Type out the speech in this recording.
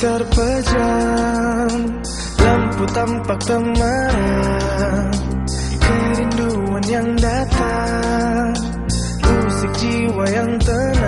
terpejam. Lampu tampak teman. Kerinduan yang datang. Musik jiwa yang tenang.